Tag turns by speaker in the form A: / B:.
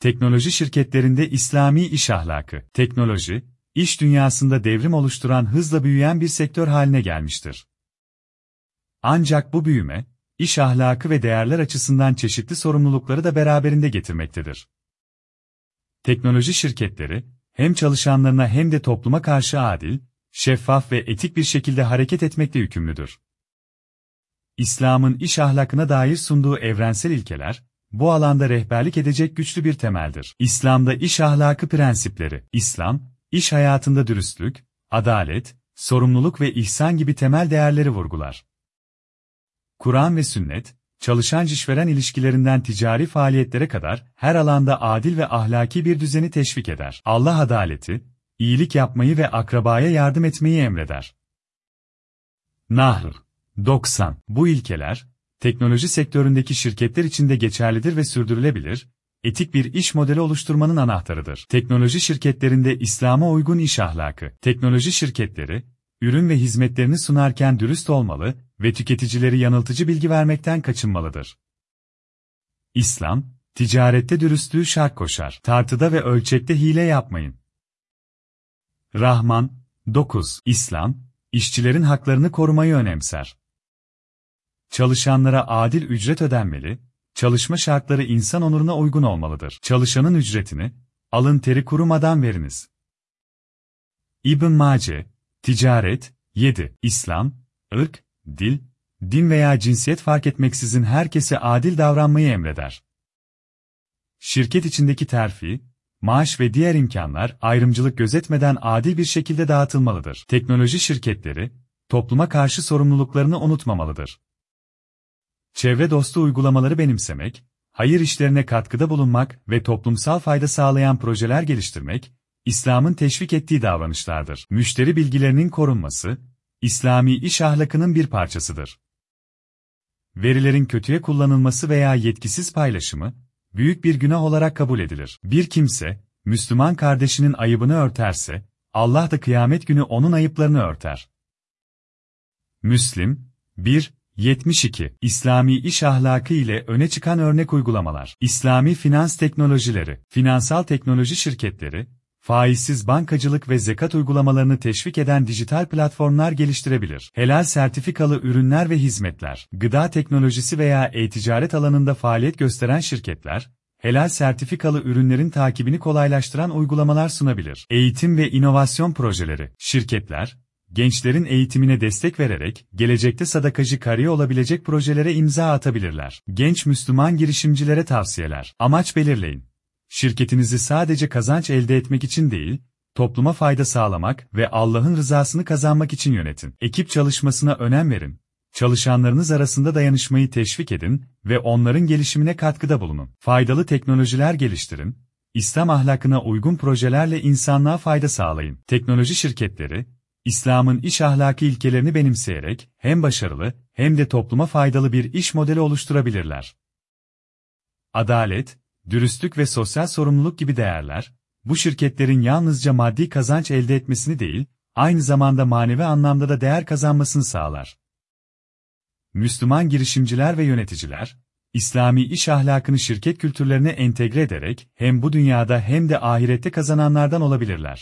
A: Teknoloji şirketlerinde İslami iş ahlakı. Teknoloji, iş dünyasında devrim oluşturan hızla büyüyen bir sektör haline gelmiştir. Ancak bu büyüme, iş ahlakı ve değerler açısından çeşitli sorumlulukları da beraberinde getirmektedir. Teknoloji şirketleri, hem çalışanlarına hem de topluma karşı adil, şeffaf ve etik bir şekilde hareket etmekle yükümlüdür. İslam'ın iş ahlakına dair sunduğu evrensel ilkeler, bu alanda rehberlik edecek güçlü bir temeldir. İslam'da iş ahlakı prensipleri, İslam, iş hayatında dürüstlük, adalet, sorumluluk ve ihsan gibi temel değerleri vurgular. Kur'an ve sünnet, çalışan işveren ilişkilerinden ticari faaliyetlere kadar her alanda adil ve ahlaki bir düzeni teşvik eder. Allah adaleti, iyilik yapmayı ve akrabaya yardım etmeyi emreder. Nahl 90. Bu ilkeler, teknoloji sektöründeki şirketler için de geçerlidir ve sürdürülebilir, etik bir iş modeli oluşturmanın anahtarıdır. Teknoloji şirketlerinde İslam'a uygun iş ahlakı. Teknoloji şirketleri, ürün ve hizmetlerini sunarken dürüst olmalı ve tüketicileri yanıltıcı bilgi vermekten kaçınmalıdır. İslam, ticarette dürüstlüğü şart koşar. Tartıda ve ölçekte hile yapmayın. Rahman 9. İslam, işçilerin haklarını korumayı önemser. Çalışanlara adil ücret ödenmeli, çalışma şartları insan onuruna uygun olmalıdır. Çalışanın ücretini, alın teri kurumadan veriniz. İbn Mace, Ticaret, 7. İslam, ırk, dil, din veya cinsiyet fark etmeksizin herkese adil davranmayı emreder. Şirket içindeki terfi, maaş ve diğer imkanlar ayrımcılık gözetmeden adil bir şekilde dağıtılmalıdır. Teknoloji şirketleri, topluma karşı sorumluluklarını unutmamalıdır. Çevre dostu uygulamaları benimsemek, hayır işlerine katkıda bulunmak ve toplumsal fayda sağlayan projeler geliştirmek, İslam'ın teşvik ettiği davranışlardır. Müşteri bilgilerinin korunması, İslami iş ahlakının bir parçasıdır. Verilerin kötüye kullanılması veya yetkisiz paylaşımı, büyük bir günah olarak kabul edilir. Bir kimse, Müslüman kardeşinin ayıbını örterse, Allah da kıyamet günü onun ayıplarını örter. Müslim, 1, 72. İslami iş ahlakı ile öne çıkan örnek uygulamalar. İslami finans teknolojileri, finansal teknoloji şirketleri, faizsiz bankacılık ve zekat uygulamalarını teşvik eden dijital platformlar geliştirebilir. Helal sertifikalı ürünler ve hizmetler, gıda teknolojisi veya e-ticaret alanında faaliyet gösteren şirketler, helal sertifikalı ürünlerin takibini kolaylaştıran uygulamalar sunabilir. Eğitim ve inovasyon projeleri, şirketler, gençlerin eğitimine destek vererek, gelecekte sadakacı kariye olabilecek projelere imza atabilirler. Genç Müslüman girişimcilere tavsiyeler. Amaç belirleyin. Şirketinizi sadece kazanç elde etmek için değil, topluma fayda sağlamak ve Allah'ın rızasını kazanmak için yönetin. Ekip çalışmasına önem verin. Çalışanlarınız arasında dayanışmayı teşvik edin ve onların gelişimine katkıda bulunun. Faydalı teknolojiler geliştirin. İslam ahlakına uygun projelerle insanlığa fayda sağlayın. Teknoloji şirketleri, İslam'ın iş ahlaki ilkelerini benimseyerek hem başarılı hem de topluma faydalı bir iş modeli oluşturabilirler. Adalet, dürüstlük ve sosyal sorumluluk gibi değerler, bu şirketlerin yalnızca maddi kazanç elde etmesini değil, aynı zamanda manevi anlamda da değer kazanmasını sağlar. Müslüman girişimciler ve yöneticiler, İslami iş ahlakını şirket kültürlerine entegre ederek hem bu dünyada hem de ahirette kazananlardan olabilirler.